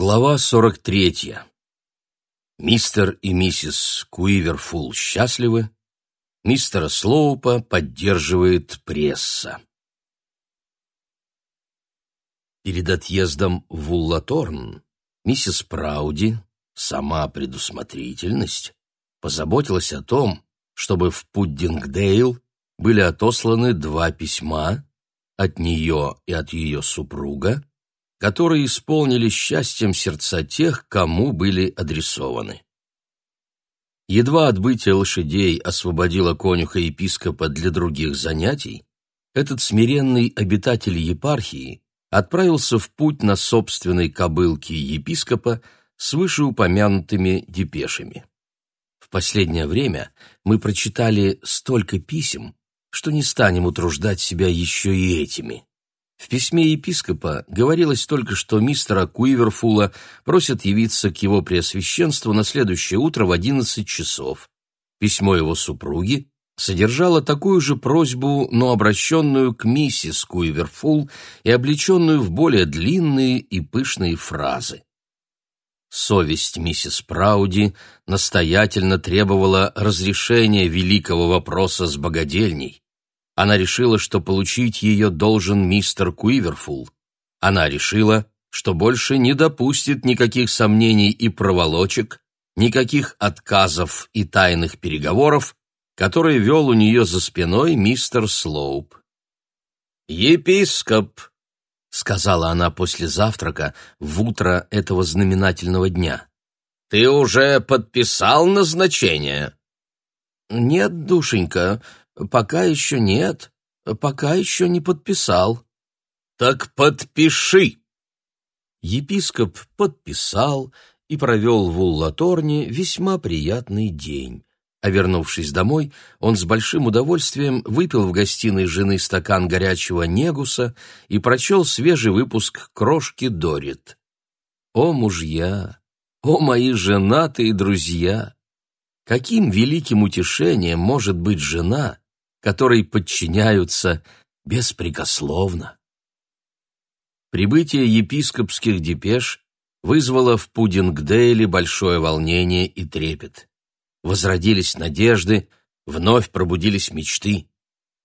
Глава 43. Мистер и миссис Куиверфул счастливы. Мистера Слоупа поддерживает пресса. Перед отъездом в Уллаторн миссис Прауди, сама предусмотрительность, позаботилась о том, чтобы в Пуддингдейл были отосланы два письма от нее и от ее супруга, которые исполнили счастьем сердца тех, кому были адресованы. Едва отбытие лошадей освободило конюха-епископа для других занятий, этот смиренный обитатель епархии отправился в путь на собственной кобылке епископа с вышеупомянутыми депешами. В последнее время мы прочитали столько писем, что не станем утруждать себя еще и этими. В письме епископа говорилось только, что мистера Куиверфула просят явиться к его преосвященству на следующее утро в одиннадцать часов. Письмо его супруги содержало такую же просьбу, но обращенную к миссис Куиверфул и облеченную в более длинные и пышные фразы. Совесть миссис Прауди настоятельно требовала разрешения великого вопроса с богадельней. Она решила, что получить ее должен мистер Куиверфул. Она решила, что больше не допустит никаких сомнений и проволочек, никаких отказов и тайных переговоров, которые вел у нее за спиной мистер Слоуп. «Епископ», — сказала она после завтрака в утро этого знаменательного дня, — «ты уже подписал назначение?» «Нет, душенька, Пока еще нет, пока еще не подписал. Так подпиши. Епископ подписал и провел в Уллаторне весьма приятный день. А вернувшись домой, он с большим удовольствием выпил в гостиной жены стакан горячего негуса и прочел свежий выпуск «Крошки Дорит». «О, мужья! О, мои женатые друзья! Каким великим утешением может быть жена, которой подчиняются беспрекословно. Прибытие епископских депеш вызвало в Пудингдейле большое волнение и трепет. Возродились надежды, вновь пробудились мечты.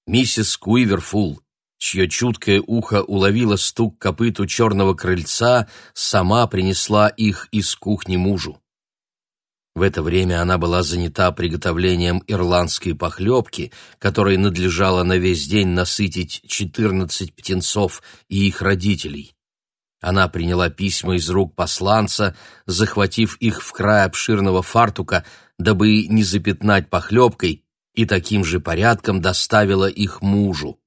Миссис Куиверфул, чье чуткое ухо уловило стук копыт у черного крыльца, сама принесла их из кухни мужу. В это время она была занята приготовлением ирландской похлебки, которой надлежало на весь день насытить четырнадцать птенцов и их родителей. Она приняла письма из рук посланца, захватив их в край обширного фартука, дабы не запятнать похлебкой, и таким же порядком доставила их мужу.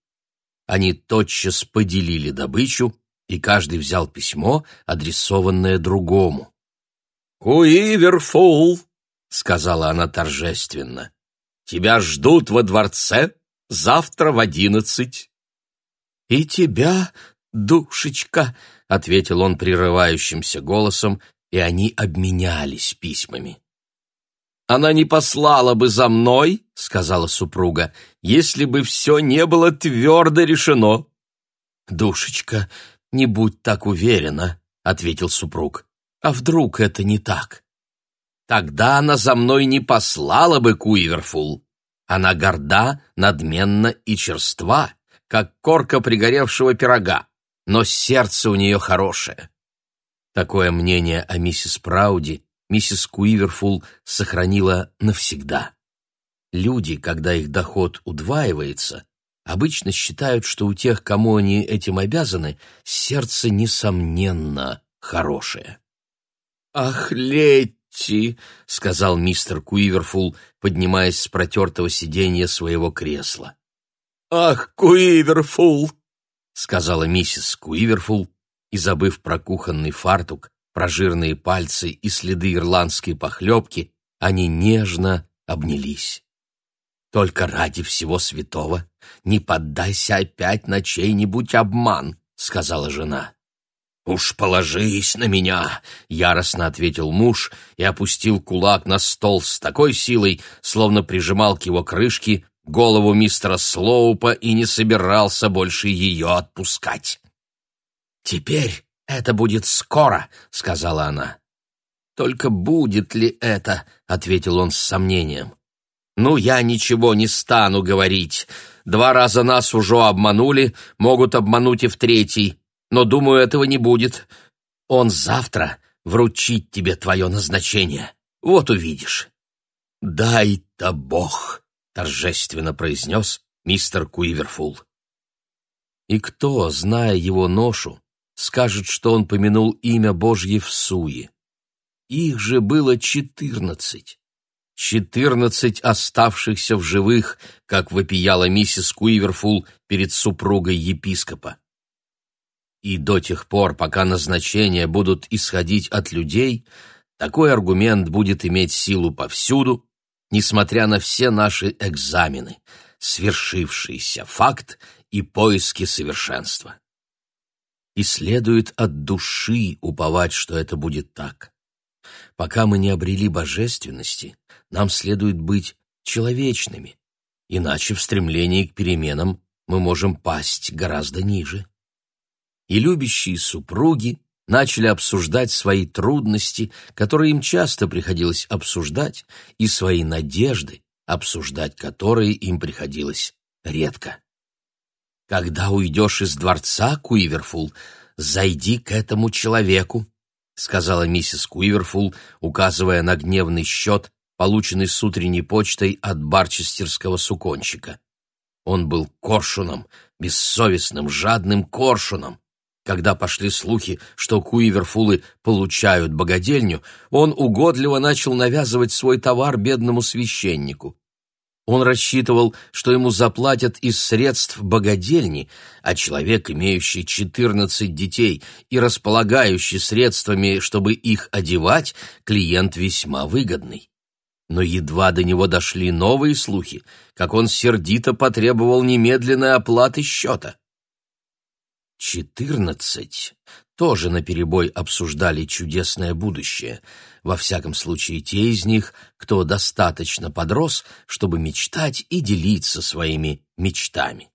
Они тотчас поделили добычу, и каждый взял письмо, адресованное другому. «Куиверфул», — сказала она торжественно, — «тебя ждут во дворце завтра в одиннадцать». «И тебя, душечка», — ответил он прерывающимся голосом, и они обменялись письмами. «Она не послала бы за мной», — сказала супруга, — «если бы все не было твердо решено». «Душечка, не будь так уверена», — ответил супруг. А вдруг это не так? Тогда она за мной не послала бы Куиверфул. Она горда, надменна и черства, как корка пригоревшего пирога, но сердце у нее хорошее. Такое мнение о миссис Прауди миссис Куиверфул сохранила навсегда. Люди, когда их доход удваивается, обычно считают, что у тех, кому они этим обязаны, сердце, несомненно, хорошее. «Ах, Летти!» — сказал мистер Куиверфул, поднимаясь с протертого сиденья своего кресла. «Ах, Куиверфул!» — сказала миссис Куиверфул, и, забыв про кухонный фартук, про жирные пальцы и следы ирландской похлебки, они нежно обнялись. «Только ради всего святого не поддайся опять на чей-нибудь обман», — сказала жена. «Уж положись на меня!» — яростно ответил муж и опустил кулак на стол с такой силой, словно прижимал к его крышке голову мистера Слоупа и не собирался больше ее отпускать. «Теперь «Это будет скоро», — сказала она. «Только будет ли это?» — ответил он с сомнением. «Ну, я ничего не стану говорить. Два раза нас уже обманули, могут обмануть и в третий. Но, думаю, этого не будет. Он завтра вручит тебе твое назначение. Вот увидишь». «Дай-то Бог!» — торжественно произнес мистер Куиверфул. И кто, зная его ношу, скажет, что он помянул имя Божье в суе? Их же было четырнадцать. Четырнадцать оставшихся в живых, как вопияла миссис Куиверфул перед супругой епископа. И до тех пор, пока назначения будут исходить от людей, такой аргумент будет иметь силу повсюду, несмотря на все наши экзамены, свершившийся факт и поиски совершенства. И следует от души уповать, что это будет так. Пока мы не обрели божественности, нам следует быть человечными, иначе в стремлении к переменам мы можем пасть гораздо ниже. И любящие супруги начали обсуждать свои трудности, которые им часто приходилось обсуждать, и свои надежды, обсуждать которые им приходилось редко. Когда уйдешь из дворца, Куиверфул, зайди к этому человеку, сказала миссис Куиверфул, указывая на гневный счет, полученный с утренней почтой от барчестерского сукончика. Он был коршуном, бессовестным, жадным коршуном. Когда пошли слухи, что Куиверфулы получают богадельню, он угодливо начал навязывать свой товар бедному священнику. Он рассчитывал, что ему заплатят из средств богадельни, а человек, имеющий четырнадцать детей и располагающий средствами, чтобы их одевать, клиент весьма выгодный. Но едва до него дошли новые слухи, как он сердито потребовал немедленной оплаты счета. Четырнадцать тоже наперебой обсуждали чудесное будущее, во всяком случае те из них, кто достаточно подрос, чтобы мечтать и делиться своими мечтами.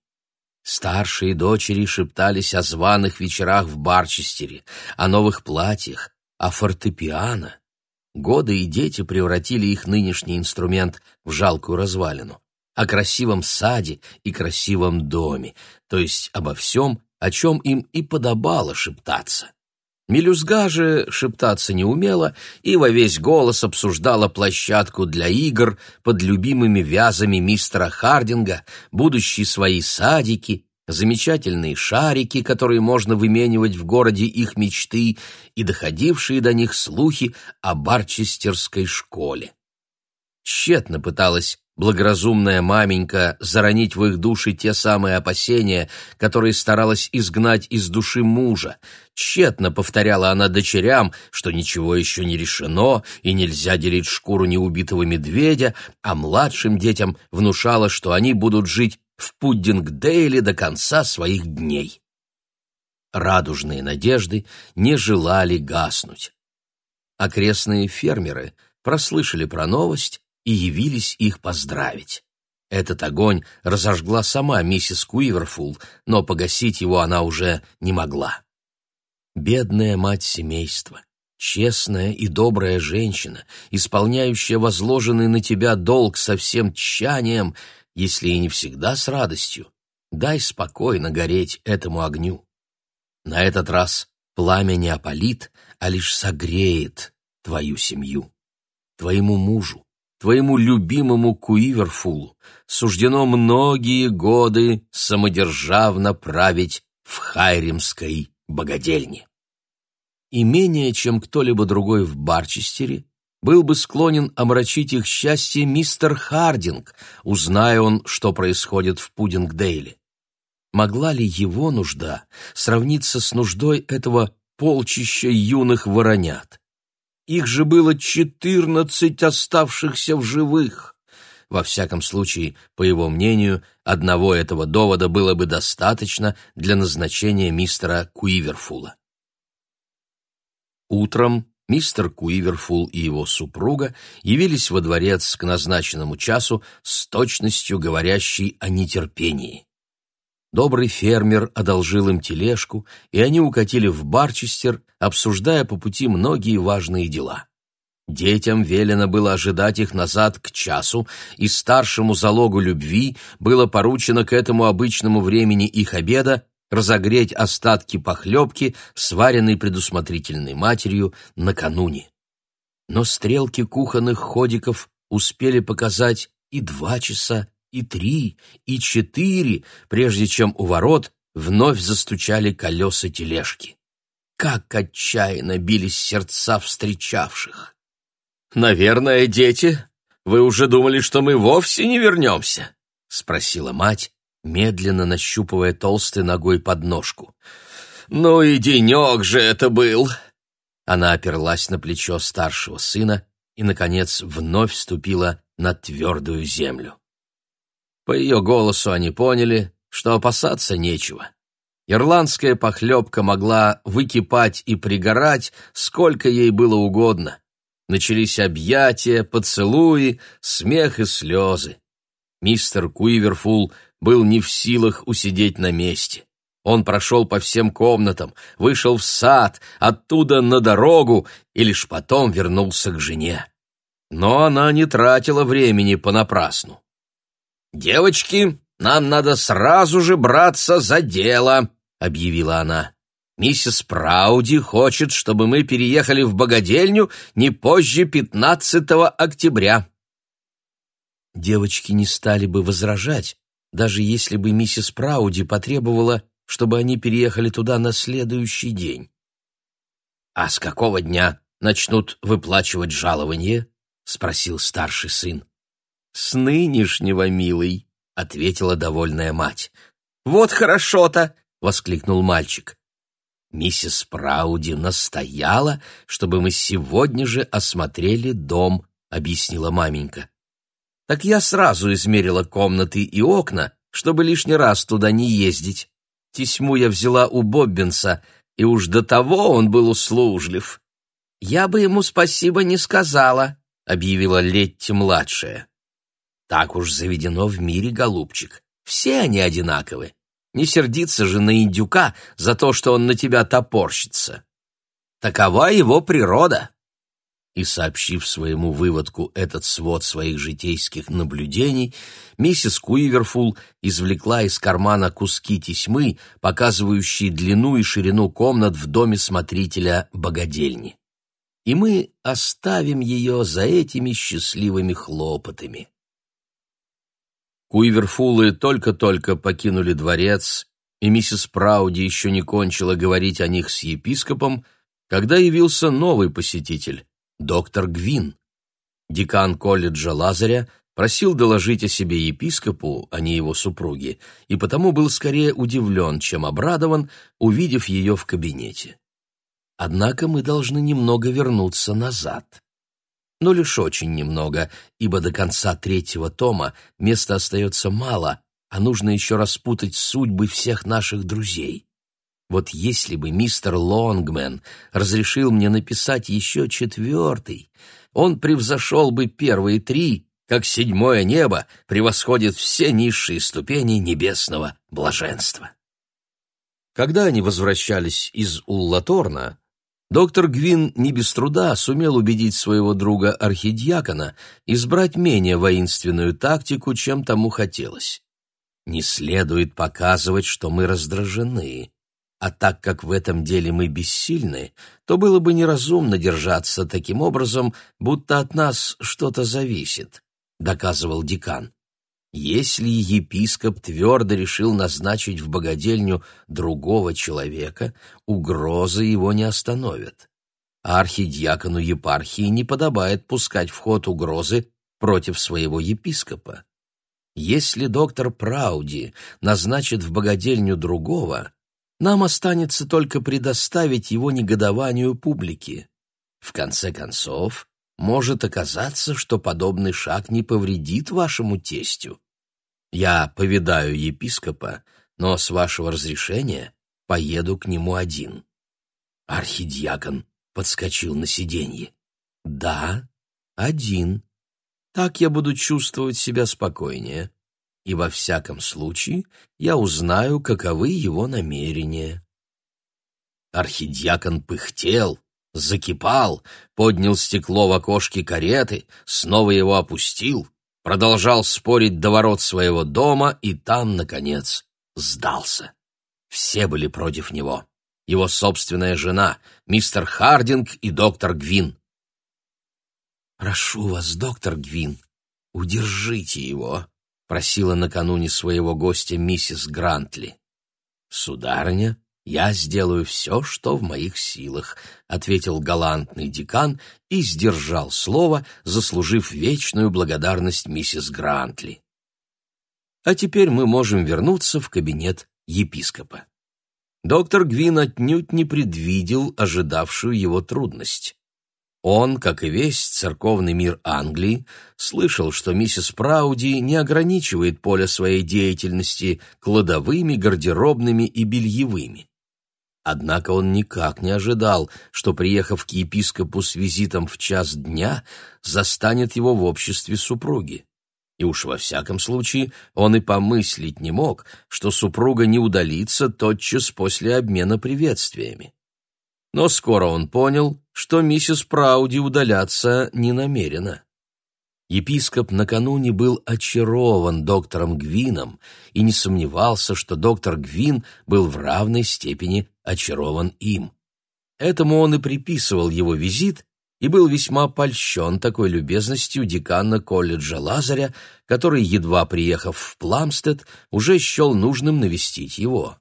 Старшие дочери шептались о званых вечерах в Барчестере, о новых платьях, о фортепиано. Годы и дети превратили их нынешний инструмент в жалкую развалину. О красивом саде и красивом доме, то есть обо всем, о чем им и подобало шептаться. Мелюзга же шептаться не умела и во весь голос обсуждала площадку для игр под любимыми вязами мистера Хардинга, будущие свои садики, замечательные шарики, которые можно выменивать в городе их мечты, и доходившие до них слухи о барчестерской школе. Тщетно пыталась благоразумная маменька заронить в их души те самые опасения, которые старалась изгнать из души мужа. Тщетно повторяла она дочерям, что ничего еще не решено и нельзя делить шкуру неубитого медведя, а младшим детям внушала, что они будут жить в Пуддинг-Дейле до конца своих дней. Радужные надежды не желали гаснуть. Окрестные фермеры прослышали про новость и явились их поздравить. Этот огонь разожгла сама миссис Куиверфул, но погасить его она уже не могла. Бедная мать семейства, честная и добрая женщина, исполняющая возложенный на тебя долг со всем тщанием, если и не всегда с радостью, дай спокойно гореть этому огню. На этот раз пламя не опалит, а лишь согреет твою семью, твоему мужу, твоему любимому Куиверфулу суждено многие годы самодержавно править в Хайримской богадельне. И менее чем кто-либо другой в Барчестере был бы склонен омрачить их счастье мистер Хардинг, узная он, что происходит в Пудингдейле. Могла ли его нужда сравниться с нуждой этого полчища юных воронят? Их же было четырнадцать оставшихся в живых. Во всяком случае, по его мнению, одного этого довода было бы достаточно для назначения мистера Куиверфула. Утром мистер Куиверфул и его супруга явились во дворец к назначенному часу с точностью говорящей о нетерпении. Добрый фермер одолжил им тележку, и они укатили в Барчестер, обсуждая по пути многие важные дела. Детям велено было ожидать их назад к часу, и старшему залогу любви было поручено к этому обычному времени их обеда разогреть остатки похлебки, сваренной предусмотрительной матерью накануне. Но стрелки кухонных ходиков успели показать и два часа, и три, и четыре, прежде чем у ворот вновь застучали колеса тележки. Как отчаянно бились сердца встречавших! «Наверное, дети, вы уже думали, что мы вовсе не вернемся?» — спросила мать, медленно нащупывая толстой ногой подножку. «Ну и денек же это был!» Она оперлась на плечо старшего сына и, наконец, вновь вступила на твердую землю. По ее голосу они поняли, что опасаться нечего. Ирландская похлебка могла выкипать и пригорать, сколько ей было угодно. Начались объятия, поцелуи, смех и слезы. Мистер Куиверфул был не в силах усидеть на месте. Он прошел по всем комнатам, вышел в сад, оттуда на дорогу и лишь потом вернулся к жене. Но она не тратила времени понапрасну. «Девочки, нам надо сразу же браться за дело», — объявила она. «Миссис Прауди хочет, чтобы мы переехали в богадельню не позже 15 октября». Девочки не стали бы возражать, даже если бы миссис Прауди потребовала, чтобы они переехали туда на следующий день. «А с какого дня начнут выплачивать жалование?» — спросил старший сын. «С нынешнего, милый», — ответила довольная мать. «Вот хорошо-то!» — воскликнул мальчик. Миссис Прауди настояла, чтобы мы сегодня же осмотрели дом, объяснила маменька. Так я сразу измерила комнаты и окна, чтобы лишний раз туда не ездить. Тесьму я взяла у Боббинса, и уж до того он был услужлив. Я бы ему спасибо не сказала, объявила Летти-младшая. Так уж заведено в мире, голубчик. Все они одинаковы. Не сердиться же на индюка за то, что он на тебя топорщится. Такова его природа. И, сообщив своему выводку этот свод своих житейских наблюдений, миссис Куиверфул извлекла из кармана куски тесьмы, показывающие длину и ширину комнат в доме смотрителя богадельни. И мы оставим ее за этими счастливыми хлопотами. Куиверфулы только-только покинули дворец, и миссис Прауди еще не кончила говорить о них с епископом, когда явился новый посетитель — доктор Гвин. Декан колледжа Лазаря просил доложить о себе епископу, а не его супруге, и потому был скорее удивлен, чем обрадован, увидев ее в кабинете. Однако мы должны немного вернуться назад но лишь очень немного, ибо до конца третьего тома места остается мало, а нужно еще распутать судьбы всех наших друзей. Вот если бы мистер Лонгмен разрешил мне написать еще четвертый, он превзошел бы первые три, как седьмое небо превосходит все низшие ступени небесного блаженства. Когда они возвращались из Уллаторна, Доктор Гвин не без труда сумел убедить своего друга архидиакона избрать менее воинственную тактику, чем тому хотелось. Не следует показывать, что мы раздражены, а так как в этом деле мы бессильны, то было бы неразумно держаться таким образом, будто от нас что-то зависит, доказывал декан. Если епископ твердо решил назначить в богадельню другого человека, угрозы его не остановят. Архидиакону епархии не подобает пускать в ход угрозы против своего епископа. Если доктор Прауди назначит в богадельню другого, нам останется только предоставить его негодованию публике. В конце концов, может оказаться, что подобный шаг не повредит вашему тестю. Я повидаю епископа, но с вашего разрешения поеду к нему один. Архидиакон подскочил на сиденье. Да, один. Так я буду чувствовать себя спокойнее. и во всяком случае я узнаю, каковы его намерения». Архидьякон пыхтел, закипал, поднял стекло в окошке кареты, снова его опустил, продолжал спорить до ворот своего дома и там, наконец, сдался. Все были против него. Его собственная жена, мистер Хардинг и доктор Гвин. «Прошу вас, доктор Гвин, удержите его», — просила накануне своего гостя миссис Грантли. «Сударыня, я сделаю все, что в моих силах», — ответил галантный декан и сдержал слово, заслужив вечную благодарность миссис Грантли. А теперь мы можем вернуться в кабинет епископа. Доктор Гвин отнюдь не предвидел ожидавшую его трудность. Он, как и весь церковный мир Англии, слышал, что миссис Прауди не ограничивает поле своей деятельности кладовыми, гардеробными и бельевыми. Однако он никак не ожидал, что, приехав к епископу с визитом в час дня, застанет его в обществе супруги и уж во всяком случае он и помыслить не мог, что супруга не удалится тотчас после обмена приветствиями. Но скоро он понял, что миссис Прауди удаляться не намерена. Епископ накануне был очарован доктором Гвином и не сомневался, что доктор Гвин был в равной степени очарован им. Этому он и приписывал его визит и был весьма польщен такой любезностью декана колледжа Лазаря, который, едва приехав в Пламстед, уже счел нужным навестить его.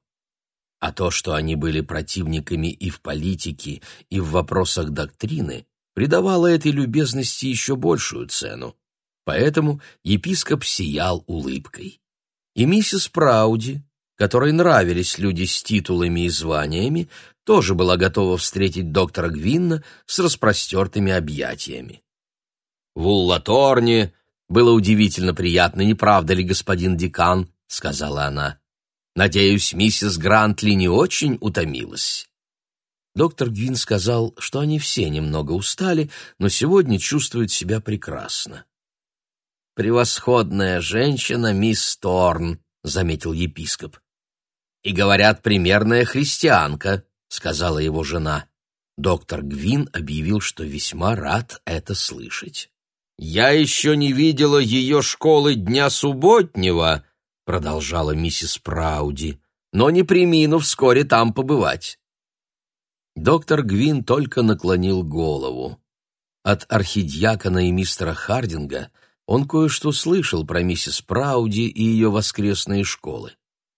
А то, что они были противниками и в политике, и в вопросах доктрины, придавало этой любезности еще большую цену. Поэтому епископ сиял улыбкой. И миссис Прауди, которой нравились люди с титулами и званиями, тоже была готова встретить доктора Гвинна с распростертыми объятиями. «В Уллаторне было удивительно приятно, не правда ли, господин декан?» — сказала она. «Надеюсь, миссис Грантли не очень утомилась». Доктор Гвин сказал, что они все немного устали, но сегодня чувствуют себя прекрасно. «Превосходная женщина, мисс Торн», — заметил епископ. «И, говорят, примерная христианка», сказала его жена. Доктор Гвин объявил, что весьма рад это слышать. «Я еще не видела ее школы дня субботнего», — продолжала миссис Прауди, «но не примину вскоре там побывать». Доктор Гвин только наклонил голову. От архидьякона и мистера Хардинга он кое-что слышал про миссис Прауди и ее воскресные школы.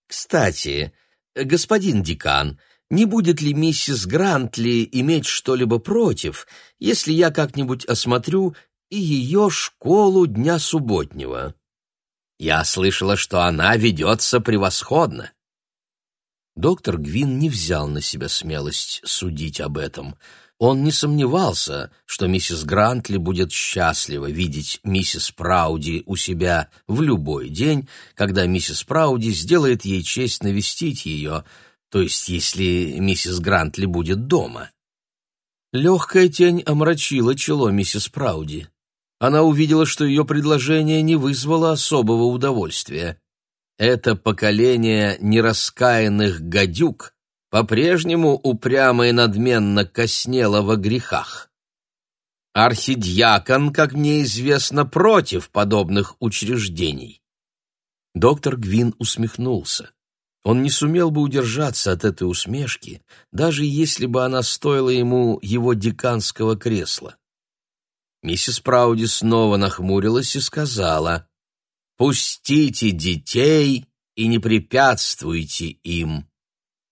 «Кстати, господин декан, не будет ли миссис Грантли иметь что-либо против, если я как-нибудь осмотрю и ее школу дня субботнего? Я слышала, что она ведется превосходно. Доктор Гвин не взял на себя смелость судить об этом. Он не сомневался, что миссис Грантли будет счастлива видеть миссис Прауди у себя в любой день, когда миссис Прауди сделает ей честь навестить ее — то есть если миссис Грантли будет дома. Легкая тень омрачила чело миссис Прауди. Она увидела, что ее предложение не вызвало особого удовольствия. Это поколение нераскаянных гадюк по-прежнему упрямо и надменно коснело во грехах. Архидьякон, как мне известно, против подобных учреждений. Доктор Гвин усмехнулся. Он не сумел бы удержаться от этой усмешки, даже если бы она стоила ему его деканского кресла. Миссис Прауди снова нахмурилась и сказала, «Пустите детей и не препятствуйте им.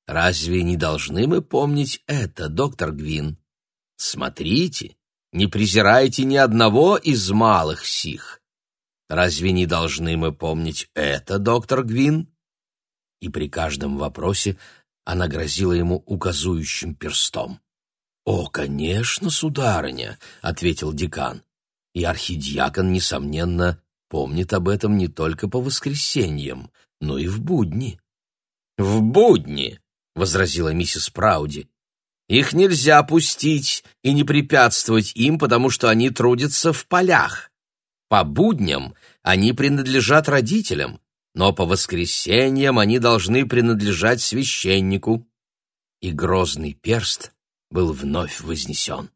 Разве не должны мы помнить это, доктор Гвин? Смотрите, не презирайте ни одного из малых сих. Разве не должны мы помнить это, доктор Гвин?» и при каждом вопросе она грозила ему указующим перстом. «О, конечно, сударыня», — ответил декан. И архидиакон, несомненно, помнит об этом не только по воскресеньям, но и в будни. «В будни», — возразила миссис Прауди, — «их нельзя пустить и не препятствовать им, потому что они трудятся в полях. По будням они принадлежат родителям, но по воскресеньям они должны принадлежать священнику». И грозный перст был вновь вознесен.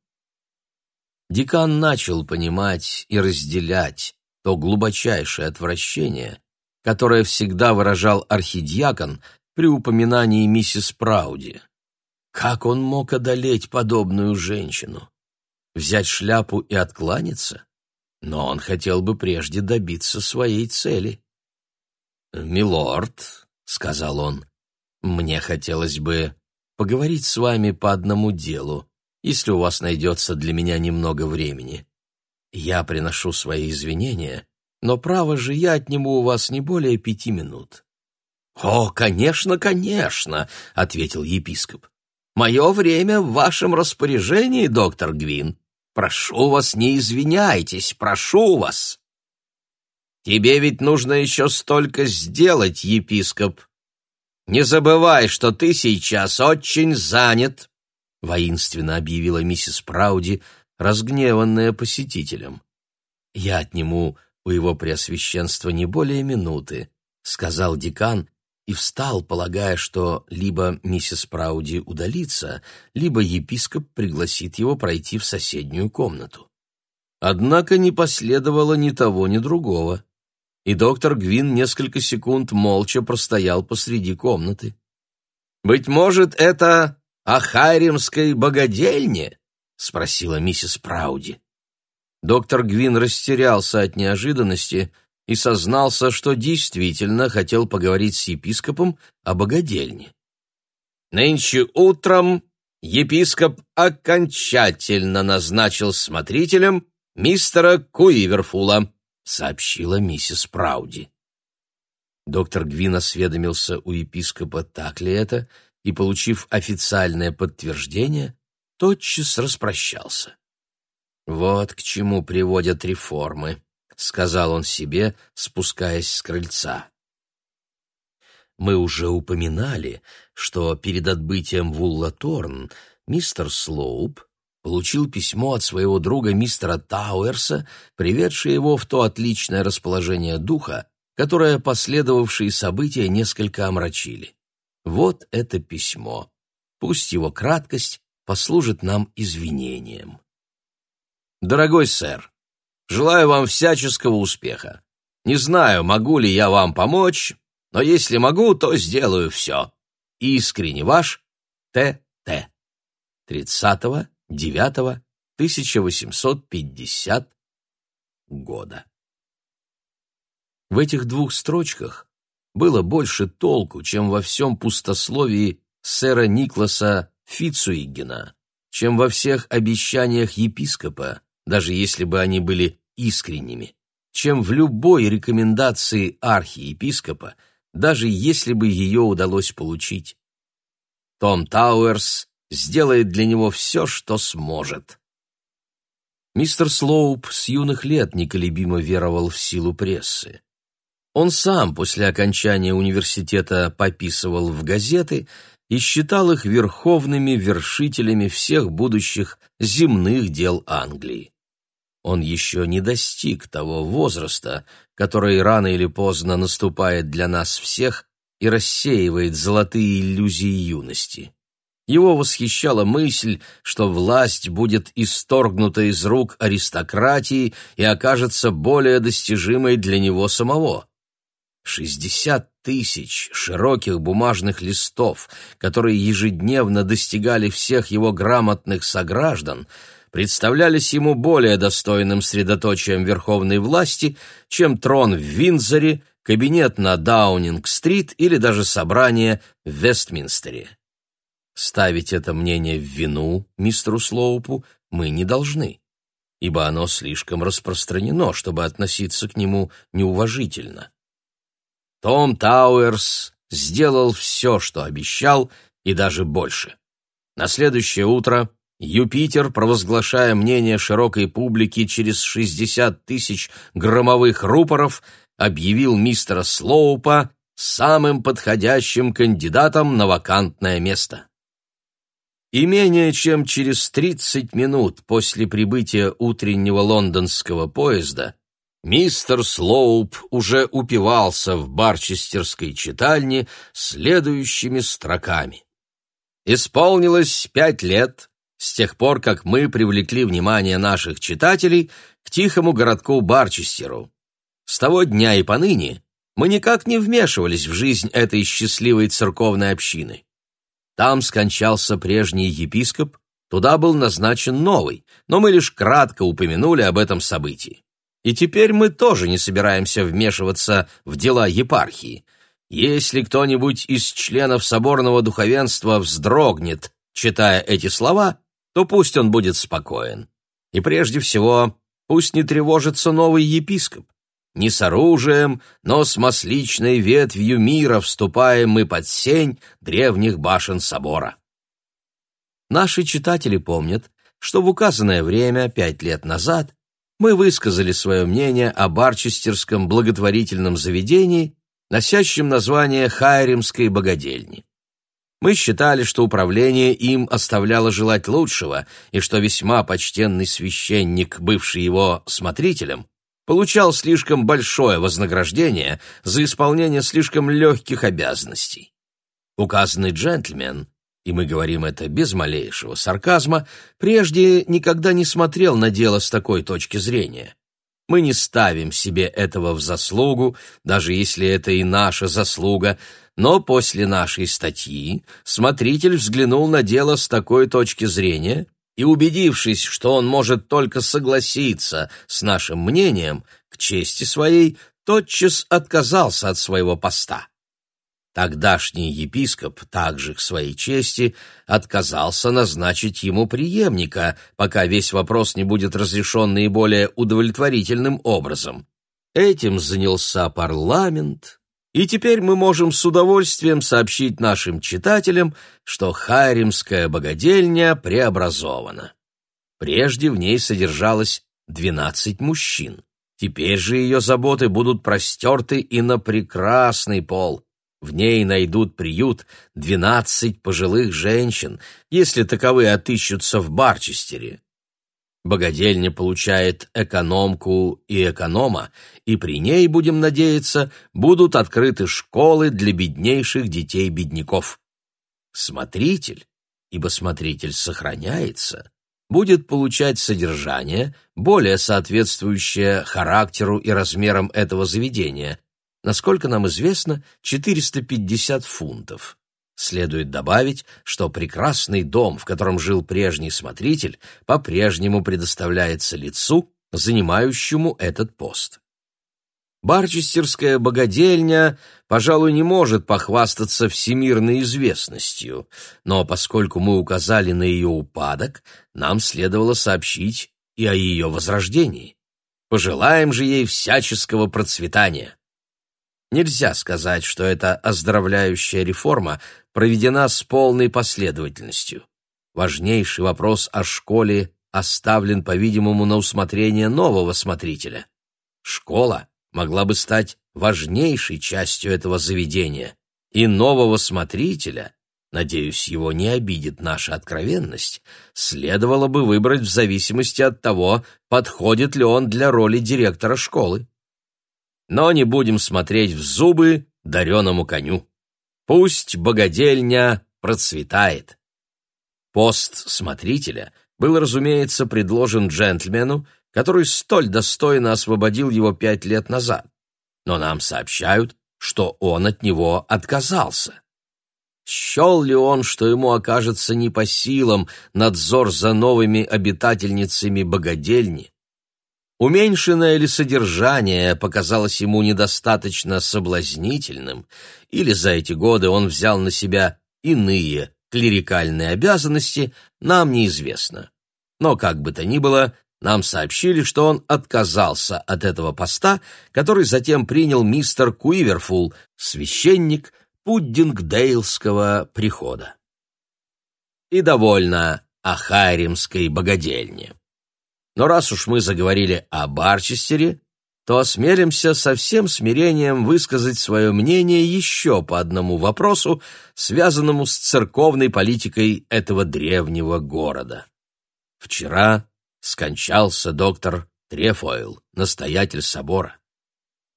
Декан начал понимать и разделять то глубочайшее отвращение, которое всегда выражал архидиакон при упоминании миссис Прауди. Как он мог одолеть подобную женщину? Взять шляпу и откланяться? Но он хотел бы прежде добиться своей цели. «Милорд», — сказал он, — «мне хотелось бы поговорить с вами по одному делу, если у вас найдется для меня немного времени. Я приношу свои извинения, но, право же, я отниму у вас не более пяти минут». «О, конечно, конечно», — ответил епископ. «Мое время в вашем распоряжении, доктор Гвин. Прошу вас, не извиняйтесь, прошу вас». «Тебе ведь нужно еще столько сделать, епископ. Не забывай, что ты сейчас очень занят», — воинственно объявила миссис Прауди, разгневанная посетителем. «Я отниму у его преосвященства не более минуты», — сказал декан и встал, полагая, что либо миссис Прауди удалится, либо епископ пригласит его пройти в соседнюю комнату. Однако не последовало ни того, ни другого, и доктор Гвин несколько секунд молча простоял посреди комнаты. «Быть может, это о Хайримской богадельне?» — спросила миссис Прауди. Доктор Гвин растерялся от неожиданности и сознался, что действительно хотел поговорить с епископом о богадельне. Нынче утром епископ окончательно назначил смотрителем мистера Куиверфула, сообщила миссис Прауди. Доктор Гвин осведомился у епископа, так ли это, и, получив официальное подтверждение, тотчас распрощался. Вот к чему приводят реформы, сказал он себе, спускаясь с крыльца. Мы уже упоминали, что перед отбытием в Уллаторн мистер Слоуп получил письмо от своего друга мистера Тауэрса, приведшее его в то отличное расположение духа, которое последовавшие события несколько омрачили. Вот это письмо. Пусть его краткость послужит нам извинением. Дорогой сэр, желаю вам всяческого успеха. Не знаю, могу ли я вам помочь, но если могу, то сделаю все. Искренне ваш Т.Т. 30.09.1850 года. В этих двух строчках было больше толку, чем во всем пустословии сэра Никласа Фицуигена, чем во всех обещаниях епископа, даже если бы они были искренними, чем в любой рекомендации архиепископа, даже если бы ее удалось получить. Том Тауэрс сделает для него все, что сможет. Мистер Слоуп с юных лет неколебимо веровал в силу прессы. Он сам после окончания университета пописывал в газеты и считал их верховными вершителями всех будущих земных дел Англии он еще не достиг того возраста, который рано или поздно наступает для нас всех и рассеивает золотые иллюзии юности. Его восхищала мысль, что власть будет исторгнута из рук аристократии и окажется более достижимой для него самого. Шестьдесят тысяч широких бумажных листов, которые ежедневно достигали всех его грамотных сограждан – представлялись ему более достойным средоточием верховной власти, чем трон в Виндзоре, кабинет на Даунинг-стрит или даже собрание в Вестминстере. Ставить это мнение в вину мистеру Слоупу мы не должны, ибо оно слишком распространено, чтобы относиться к нему неуважительно. Том Тауэрс сделал все, что обещал, и даже больше. На следующее утро Юпитер, провозглашая мнение широкой публики через 60 тысяч громовых рупоров, объявил мистера Слоупа самым подходящим кандидатом на вакантное место. И менее чем через 30 минут после прибытия утреннего лондонского поезда мистер Слоуп уже упивался в барчестерской читальне следующими строками. Исполнилось пять лет с тех пор, как мы привлекли внимание наших читателей к тихому городку Барчестеру. С того дня и поныне мы никак не вмешивались в жизнь этой счастливой церковной общины. Там скончался прежний епископ, туда был назначен новый, но мы лишь кратко упомянули об этом событии. И теперь мы тоже не собираемся вмешиваться в дела епархии. Если кто-нибудь из членов соборного духовенства вздрогнет, читая эти слова, то пусть он будет спокоен. И прежде всего, пусть не тревожится новый епископ. Не с оружием, но с масличной ветвью мира вступаем мы под сень древних башен собора. Наши читатели помнят, что в указанное время, пять лет назад, мы высказали свое мнение о Барчестерском благотворительном заведении, носящем название Хайремской богадельни. Мы считали, что управление им оставляло желать лучшего, и что весьма почтенный священник, бывший его смотрителем, получал слишком большое вознаграждение за исполнение слишком легких обязанностей. Указанный джентльмен, и мы говорим это без малейшего сарказма, прежде никогда не смотрел на дело с такой точки зрения. Мы не ставим себе этого в заслугу, даже если это и наша заслуга, но после нашей статьи смотритель взглянул на дело с такой точки зрения и, убедившись, что он может только согласиться с нашим мнением, к чести своей, тотчас отказался от своего поста. Тогдашний епископ также к своей чести отказался назначить ему преемника, пока весь вопрос не будет разрешен наиболее удовлетворительным образом. Этим занялся парламент, и теперь мы можем с удовольствием сообщить нашим читателям, что Харимская богадельня преобразована. Прежде в ней содержалось двенадцать мужчин. Теперь же ее заботы будут простерты и на прекрасный пол. В ней найдут приют двенадцать пожилых женщин, если таковые отыщутся в Барчестере. Богадельня получает экономку и эконома, и при ней, будем надеяться, будут открыты школы для беднейших детей-бедняков. Смотритель, ибо смотритель сохраняется, будет получать содержание, более соответствующее характеру и размерам этого заведения, насколько нам известно, 450 фунтов. Следует добавить, что прекрасный дом, в котором жил прежний смотритель, по-прежнему предоставляется лицу, занимающему этот пост. Барчестерская богадельня, пожалуй, не может похвастаться всемирной известностью, но поскольку мы указали на ее упадок, нам следовало сообщить и о ее возрождении. Пожелаем же ей всяческого процветания. Нельзя сказать, что эта оздоровляющая реформа проведена с полной последовательностью. Важнейший вопрос о школе оставлен, по-видимому, на усмотрение нового смотрителя. Школа могла бы стать важнейшей частью этого заведения, и нового смотрителя, надеюсь, его не обидит наша откровенность, следовало бы выбрать в зависимости от того, подходит ли он для роли директора школы но не будем смотреть в зубы дареному коню. Пусть богадельня процветает. Пост смотрителя был, разумеется, предложен джентльмену, который столь достойно освободил его пять лет назад. Но нам сообщают, что он от него отказался. Счел ли он, что ему окажется не по силам надзор за новыми обитательницами богадельни? Уменьшенное ли содержание показалось ему недостаточно соблазнительным, или за эти годы он взял на себя иные клерикальные обязанности, нам неизвестно. Но, как бы то ни было, нам сообщили, что он отказался от этого поста, который затем принял мистер Куиверфул, священник Пуддингдейлского прихода. И довольно о Хайримской богадельне. Но раз уж мы заговорили о Барчестере, то осмелимся со всем смирением высказать свое мнение еще по одному вопросу, связанному с церковной политикой этого древнего города. Вчера скончался доктор Трефойл, настоятель собора.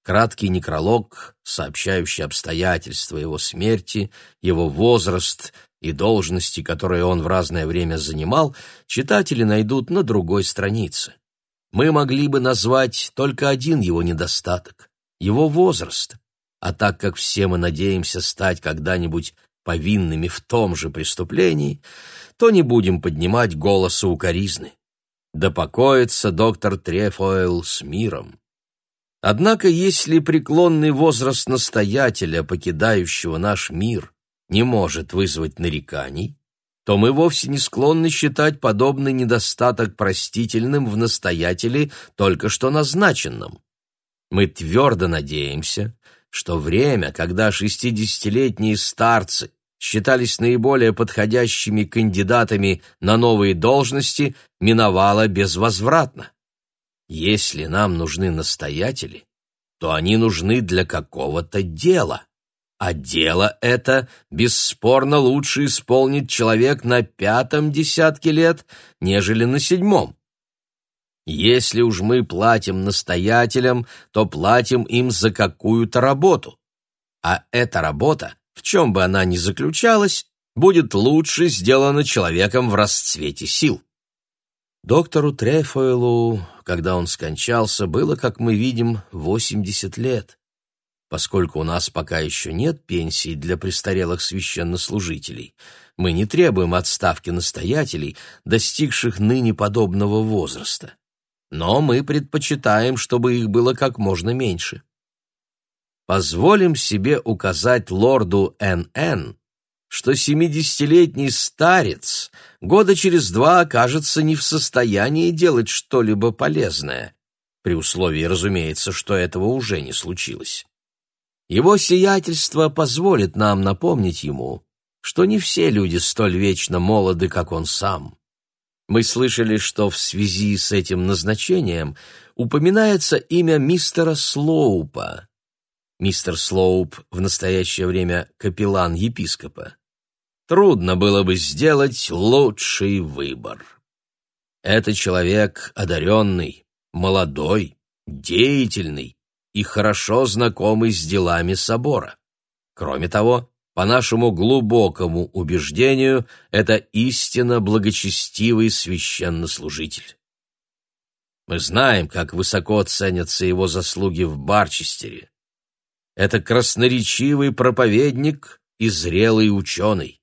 Краткий некролог, сообщающий обстоятельства его смерти, его возраст и должности, которые он в разное время занимал, читатели найдут на другой странице. Мы могли бы назвать только один его недостаток — его возраст. А так как все мы надеемся стать когда-нибудь повинными в том же преступлении, то не будем поднимать голоса укоризны. Да покоится доктор Трефоэл с миром. Однако, если преклонный возраст настоятеля, покидающего наш мир, не может вызвать нареканий, то мы вовсе не склонны считать подобный недостаток простительным в настоятеле только что назначенном. Мы твердо надеемся, что время, когда шестидесятилетние старцы считались наиболее подходящими кандидатами на новые должности, миновало безвозвратно. Если нам нужны настоятели, то они нужны для какого-то дела. А дело это бесспорно лучше исполнит человек на пятом десятке лет, нежели на седьмом. Если уж мы платим настоятелям, то платим им за какую-то работу. А эта работа, в чем бы она ни заключалась, будет лучше сделана человеком в расцвете сил. Доктору Трефойлу, когда он скончался, было, как мы видим, 80 лет. Поскольку у нас пока еще нет пенсий для престарелых священнослужителей, мы не требуем отставки настоятелей, достигших ныне подобного возраста. Но мы предпочитаем, чтобы их было как можно меньше. Позволим себе указать лорду Н.Н., что семидесятилетний старец года через два окажется не в состоянии делать что-либо полезное, при условии, разумеется, что этого уже не случилось. Его сиятельство позволит нам напомнить ему, что не все люди столь вечно молоды, как он сам. Мы слышали, что в связи с этим назначением упоминается имя мистера Слоупа. Мистер Слоуп в настоящее время капеллан епископа. Трудно было бы сделать лучший выбор. Это человек одаренный, молодой, деятельный, и хорошо знакомый с делами собора. Кроме того, по нашему глубокому убеждению, это истинно благочестивый священнослужитель. Мы знаем, как высоко ценятся его заслуги в Барчестере. Это красноречивый проповедник и зрелый ученый.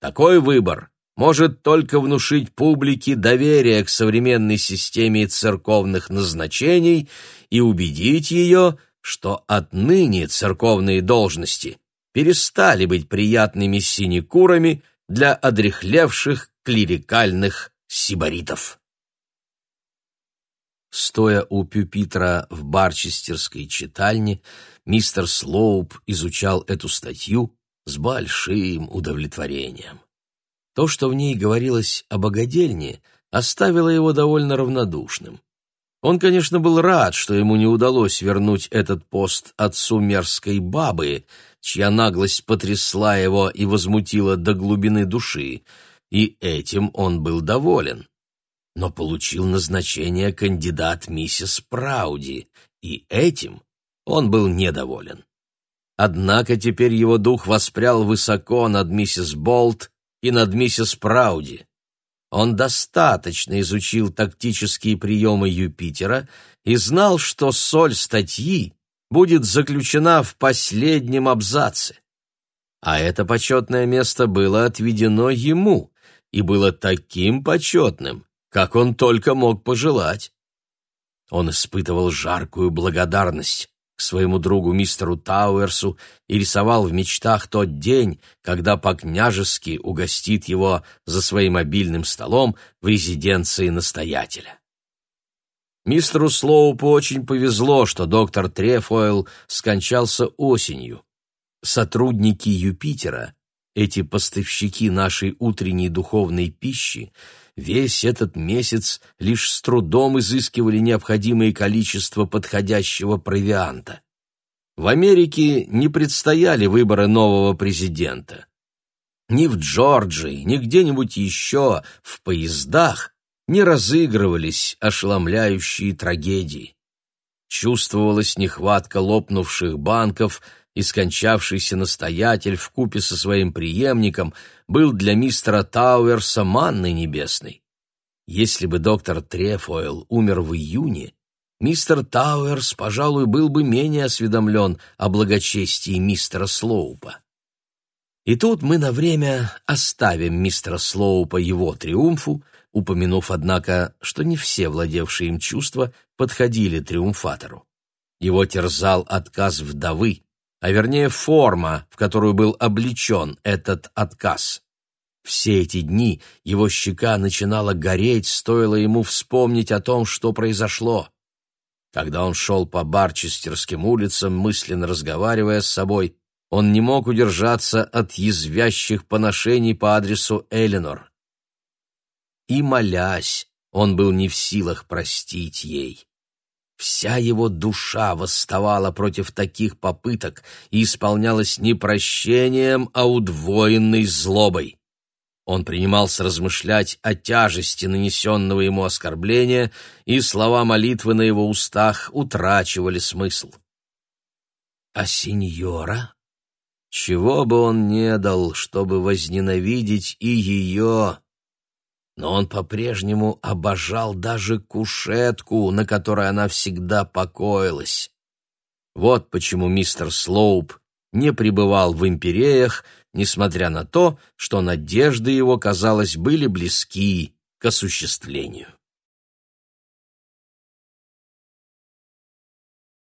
Такой выбор может только внушить публике доверие к современной системе церковных назначений и убедить ее, что отныне церковные должности перестали быть приятными синекурами для одрехлевших клирикальных сибаритов. Стоя у пюпитра в барчестерской читальне, мистер Слоуп изучал эту статью с большим удовлетворением. То, что в ней говорилось о богадельне, оставило его довольно равнодушным. Он, конечно, был рад, что ему не удалось вернуть этот пост отцу мерзкой бабы, чья наглость потрясла его и возмутила до глубины души, и этим он был доволен. Но получил назначение кандидат миссис Прауди, и этим он был недоволен. Однако теперь его дух воспрял высоко над миссис Болт и над миссис Прауди. Он достаточно изучил тактические приемы Юпитера и знал, что соль статьи будет заключена в последнем абзаце. А это почетное место было отведено ему и было таким почетным, как он только мог пожелать. Он испытывал жаркую благодарность своему другу мистеру Тауэрсу и рисовал в мечтах тот день, когда по-княжески угостит его за своим обильным столом в резиденции настоятеля. Мистеру Слоупу очень повезло, что доктор Трефойл скончался осенью. Сотрудники Юпитера, эти поставщики нашей утренней духовной пищи, весь этот месяц лишь с трудом изыскивали необходимое количество подходящего провианта. В Америке не предстояли выборы нового президента. Ни в Джорджии, ни где-нибудь еще в поездах не разыгрывались ошеломляющие трагедии. Чувствовалась нехватка лопнувших банков, и скончавшийся настоятель вкупе со своим преемником был для мистера Тауэрса манной небесной. Если бы доктор Трефойл умер в июне, мистер Тауэрс, пожалуй, был бы менее осведомлен о благочестии мистера Слоупа. И тут мы на время оставим мистера Слоупа его триумфу, упомянув, однако, что не все владевшие им чувства подходили триумфатору. Его терзал отказ вдовы, а вернее форма, в которую был облечен этот отказ. Все эти дни его щека начинала гореть, стоило ему вспомнить о том, что произошло. Когда он шел по Барчестерским улицам, мысленно разговаривая с собой, он не мог удержаться от язвящих поношений по адресу Эленор и, молясь, он был не в силах простить ей. Вся его душа восставала против таких попыток и исполнялась не прощением, а удвоенной злобой. Он принимался размышлять о тяжести нанесенного ему оскорбления, и слова молитвы на его устах утрачивали смысл. А сеньора? Чего бы он не дал, чтобы возненавидеть и ее, но он по-прежнему обожал даже кушетку, на которой она всегда покоилась. Вот почему мистер Слоуп не пребывал в империях, несмотря на то, что надежды его, казалось, были близки к осуществлению.